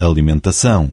alimentação.